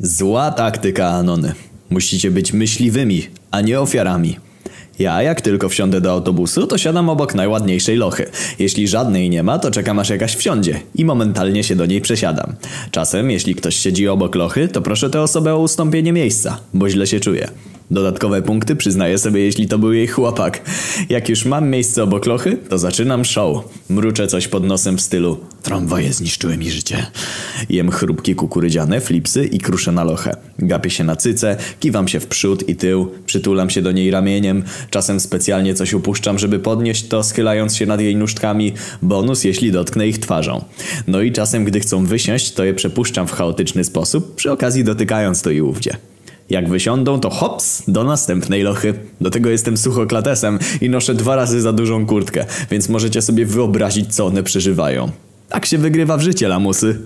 Zła taktyka, Anony. Musicie być myśliwymi, a nie ofiarami. Ja jak tylko wsiądę do autobusu, to siadam obok najładniejszej lochy. Jeśli żadnej nie ma, to czekam aż jakaś wsiądzie i momentalnie się do niej przesiadam. Czasem, jeśli ktoś siedzi obok lochy, to proszę tę osobę o ustąpienie miejsca, bo źle się czuje. Dodatkowe punkty przyznaję sobie, jeśli to był jej chłopak. Jak już mam miejsce obok lochy, to zaczynam show. Mruczę coś pod nosem w stylu Tramwaje zniszczyły mi życie. Jem chrupki kukurydziane, flipsy i kruszę na lochę. Gapię się na cyce, kiwam się w przód i tył, przytulam się do niej ramieniem, czasem specjalnie coś upuszczam, żeby podnieść to, schylając się nad jej nóżkami. Bonus, jeśli dotknę ich twarzą. No i czasem, gdy chcą wysiąść, to je przepuszczam w chaotyczny sposób, przy okazji dotykając to i ówdzie. Jak wysiądą, to hops, do następnej lochy. Do tego jestem suchoklatesem i noszę dwa razy za dużą kurtkę, więc możecie sobie wyobrazić, co one przeżywają. Tak się wygrywa w życie, lamusy.